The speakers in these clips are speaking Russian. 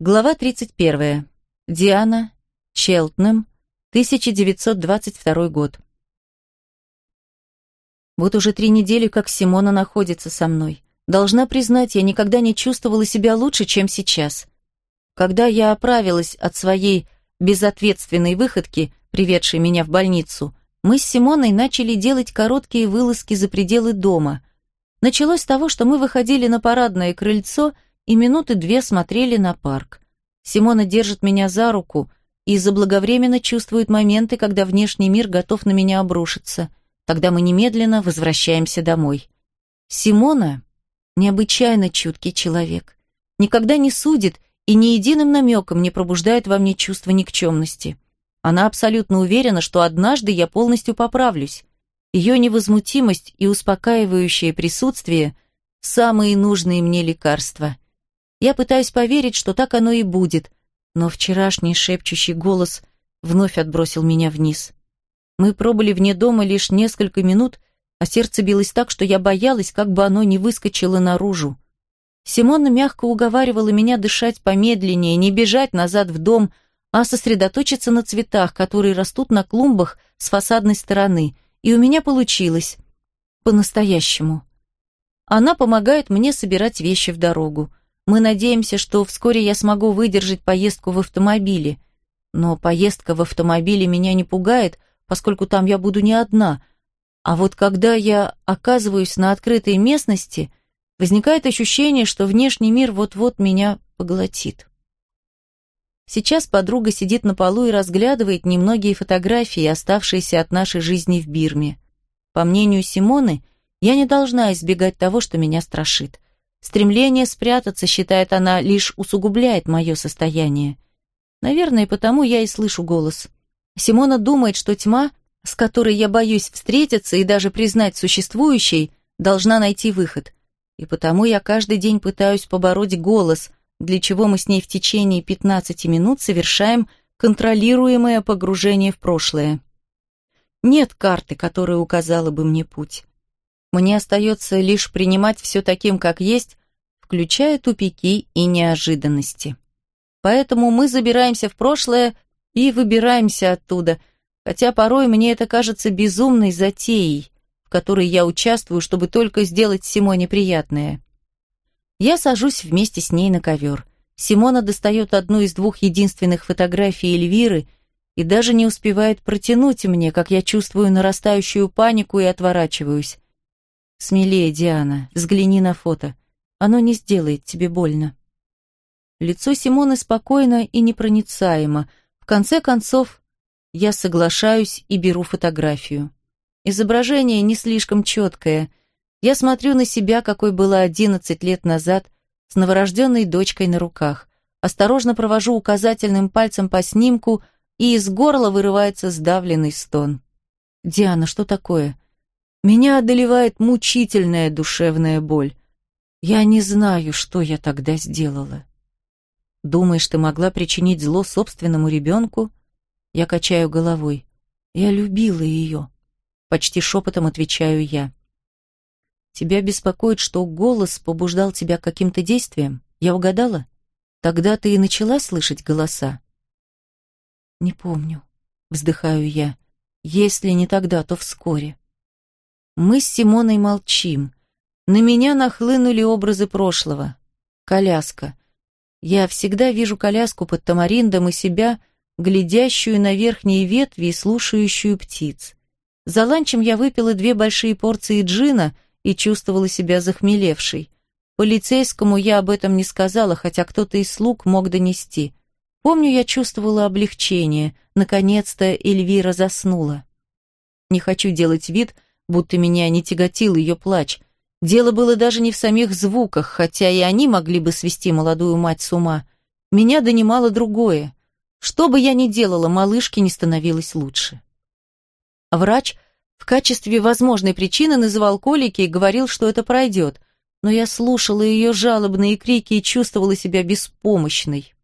Глава 31. Диана. Челтнем. 1922 год. Вот уже три недели, как Симона находится со мной. Должна признать, я никогда не чувствовала себя лучше, чем сейчас. Когда я оправилась от своей безответственной выходки, приведшей меня в больницу, мы с Симоной начали делать короткие вылазки за пределы дома. Началось с того, что мы выходили на парадное крыльцо – и минуты две смотрели на парк. Симона держит меня за руку и заблаговременно чувствует моменты, когда внешний мир готов на меня обрушиться. Тогда мы немедленно возвращаемся домой. Симона — необычайно чуткий человек. Никогда не судит и ни единым намеком не пробуждает во мне чувство никчемности. Она абсолютно уверена, что однажды я полностью поправлюсь. Ее невозмутимость и успокаивающее присутствие – самые нужные мне лекарства – я пытаюсь поверить, что так оно и будет, но вчерашний шепчущий голос вновь отбросил меня вниз. Мы пробыли вне дома лишь несколько минут, а сердце билось так, что я боялась, как бы оно не выскочило наружу. Симона мягко уговаривала меня дышать помедленнее, не бежать назад в дом, а сосредоточиться на цветах, которые растут на клумбах с фасадной стороны, и у меня получилось. По-настоящему. Она помогает мне собирать вещи в дорогу. Мы надеемся, что вскоре я смогу выдержать поездку в автомобиле. Но поездка в автомобиле меня не пугает, поскольку там я буду не одна. А вот когда я оказываюсь на открытой местности, возникает ощущение, что внешний мир вот-вот меня поглотит. Сейчас подруга сидит на полу и разглядывает немногие фотографии, оставшиеся от нашей жизни в Бирме. По мнению Симоны, я не должна избегать того, что меня страшит. Стремление спрятаться, считает она, лишь усугубляет мое состояние. Наверное, потому я и слышу голос. Симона думает, что тьма, с которой я боюсь встретиться и даже признать существующей, должна найти выход. И потому я каждый день пытаюсь побороть голос, для чего мы с ней в течение 15 минут совершаем контролируемое погружение в прошлое. Нет карты, которая указала бы мне путь. Мне остается лишь принимать все таким, как есть, включая тупики и неожиданности. Поэтому мы забираемся в прошлое и выбираемся оттуда, хотя порой мне это кажется безумной затеей, в которой я участвую, чтобы только сделать Симоне приятное. Я сажусь вместе с ней на ковер. Симона достает одну из двух единственных фотографий Эльвиры и даже не успевает протянуть мне, как я чувствую нарастающую панику и отворачиваюсь. «Смелее, Диана, взгляни на фото. Оно не сделает тебе больно». Лицо Симоны спокойно и непроницаемо. В конце концов, я соглашаюсь и беру фотографию. Изображение не слишком четкое. Я смотрю на себя, какой была 11 лет назад, с новорожденной дочкой на руках. Осторожно провожу указательным пальцем по снимку, и из горла вырывается сдавленный стон. «Диана, что такое?» Меня одолевает мучительная душевная боль. Я не знаю, что я тогда сделала. Думаешь, ты могла причинить зло собственному ребенку? Я качаю головой. Я любила ее. Почти шепотом отвечаю я. Тебя беспокоит, что голос побуждал тебя к каким-то действиям? Я угадала? Тогда ты и начала слышать голоса? Не помню. Вздыхаю я. Если не тогда, то вскоре. Мы с Симоной молчим. На меня нахлынули образы прошлого. Коляска. Я всегда вижу коляску под тамариндом и себя, глядящую на верхние ветви и слушающую птиц. За ланчем я выпила две большие порции джина и чувствовала себя захмелевшей. Полицейскому я об этом не сказала, хотя кто-то из слуг мог донести. Помню, я чувствовала облегчение. Наконец-то Эльвира заснула. Не хочу делать вид, будто меня не тяготил ее плач. Дело было даже не в самих звуках, хотя и они могли бы свести молодую мать с ума. Меня донимало другое. Что бы я ни делала, малышке не становилось лучше. Врач в качестве возможной причины называл колики и говорил, что это пройдет, но я слушала ее жалобные крики и чувствовала себя беспомощной.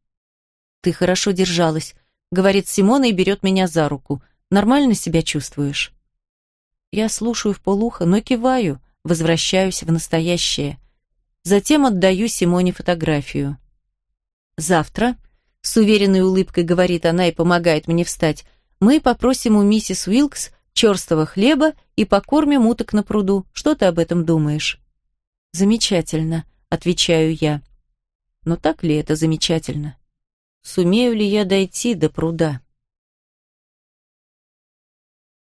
«Ты хорошо держалась», — говорит Симона и берет меня за руку. «Нормально себя чувствуешь?» Я слушаю в полухо, но киваю, возвращаюсь в настоящее. Затем отдаю Симоне фотографию. Завтра, с уверенной улыбкой говорит она и помогает мне встать, мы попросим у миссис Уилкс черстого хлеба и покормим уток на пруду. Что ты об этом думаешь? Замечательно, отвечаю я. Но так ли это замечательно? Сумею ли я дойти до пруда?